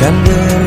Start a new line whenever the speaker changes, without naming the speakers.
干裂